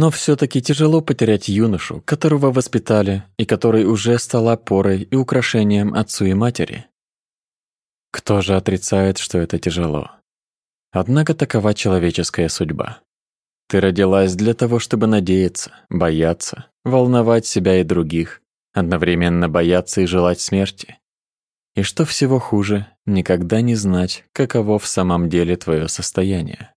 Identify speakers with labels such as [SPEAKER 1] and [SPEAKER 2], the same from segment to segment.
[SPEAKER 1] Но все-таки тяжело потерять юношу, которого воспитали и который уже стал опорой и украшением отцу и матери. Кто же отрицает, что это тяжело? Однако такова человеческая судьба. Ты родилась для того, чтобы надеяться, бояться, волновать себя и других, одновременно бояться и желать смерти. И что всего хуже, никогда не знать, каково в самом деле твое состояние.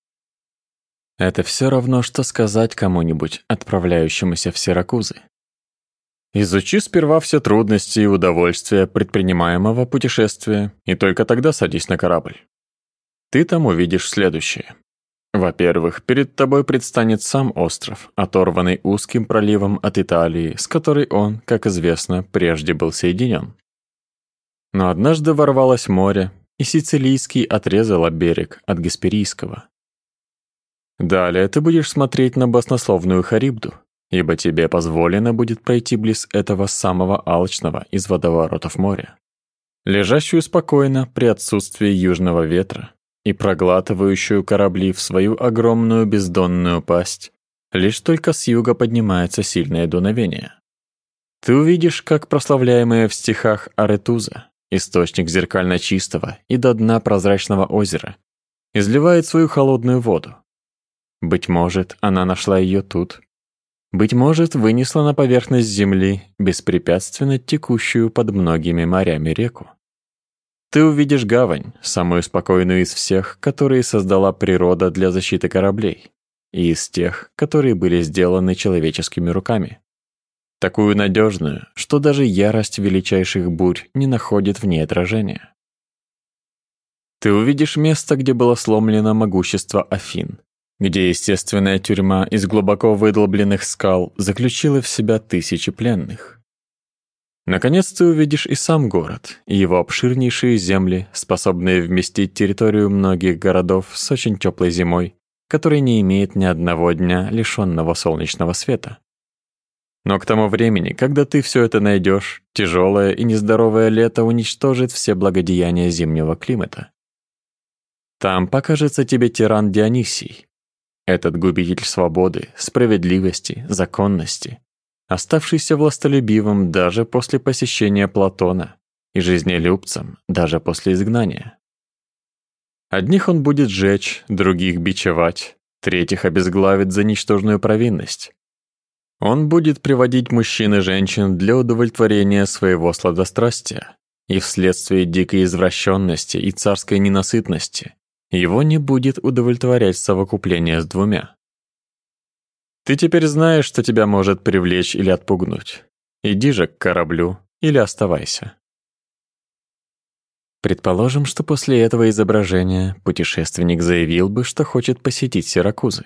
[SPEAKER 1] Это все равно, что сказать кому-нибудь, отправляющемуся в Сиракузы. Изучи сперва все трудности и удовольствия предпринимаемого путешествия, и только тогда садись на корабль. Ты там увидишь следующее. Во-первых, перед тобой предстанет сам остров, оторванный узким проливом от Италии, с которой он, как известно, прежде был соединен. Но однажды ворвалось море, и Сицилийский отрезало берег от Гесперийского. Далее ты будешь смотреть на баснословную Харибду, ибо тебе позволено будет пройти близ этого самого алчного из водоворотов моря, лежащую спокойно при отсутствии южного ветра и проглатывающую корабли в свою огромную бездонную пасть, лишь только с юга поднимается сильное дуновение. Ты увидишь, как прославляемая в стихах Аретуза, источник зеркально чистого и до дна прозрачного озера, изливает свою холодную воду. Быть может, она нашла ее тут. Быть может, вынесла на поверхность земли беспрепятственно текущую под многими морями реку. Ты увидишь гавань, самую спокойную из всех, которые создала природа для защиты кораблей, и из тех, которые были сделаны человеческими руками. Такую надежную, что даже ярость величайших бурь не находит в ней отражения. Ты увидишь место, где было сломлено могущество Афин, где естественная тюрьма из глубоко выдолбленных скал заключила в себя тысячи пленных. Наконец ты увидишь и сам город, и его обширнейшие земли, способные вместить территорию многих городов с очень теплой зимой, который не имеет ни одного дня лишенного солнечного света. Но к тому времени, когда ты все это найдешь, тяжелое и нездоровое лето уничтожит все благодеяния зимнего климата. Там покажется тебе тиран Дионисий, этот губитель свободы, справедливости, законности, оставшийся властолюбивым даже после посещения Платона и жизнелюбцем даже после изгнания. Одних он будет жечь, других бичевать, третьих обезглавит за ничтожную провинность. Он будет приводить мужчин и женщин для удовлетворения своего сладострастия, и вследствие дикой извращенности и царской ненасытности его не будет удовлетворять совокупление с двумя. Ты теперь знаешь, что тебя может привлечь или отпугнуть. Иди же к кораблю или оставайся. Предположим, что после этого изображения путешественник заявил бы, что хочет посетить Сиракузы.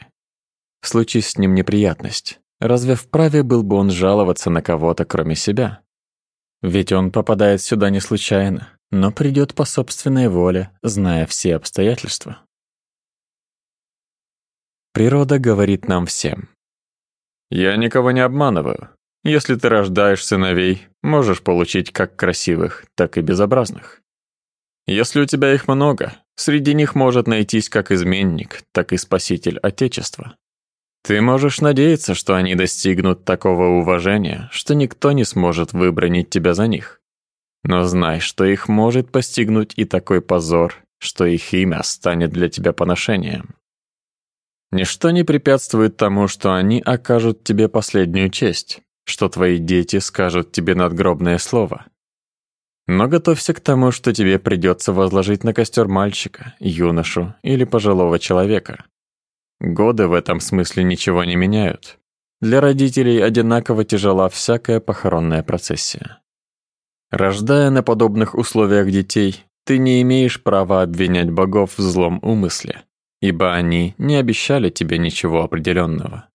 [SPEAKER 1] Случись с ним неприятность, разве вправе был бы он жаловаться на кого-то, кроме себя? Ведь он попадает сюда не случайно, но придет по собственной воле, зная все обстоятельства. Природа говорит нам всем, я никого не обманываю. Если ты рождаешь сыновей, можешь получить как красивых, так и безобразных. Если у тебя их много, среди них может найтись как изменник, так и спаситель Отечества. Ты можешь надеяться, что они достигнут такого уважения, что никто не сможет выбронить тебя за них. Но знай, что их может постигнуть и такой позор, что их имя станет для тебя поношением. Ничто не препятствует тому, что они окажут тебе последнюю честь, что твои дети скажут тебе надгробное слово. Но готовься к тому, что тебе придется возложить на костер мальчика, юношу или пожилого человека. Годы в этом смысле ничего не меняют. Для родителей одинаково тяжела всякая похоронная процессия. Рождая на подобных условиях детей, ты не имеешь права обвинять богов в злом умысле ибо они не обещали тебе ничего определенного.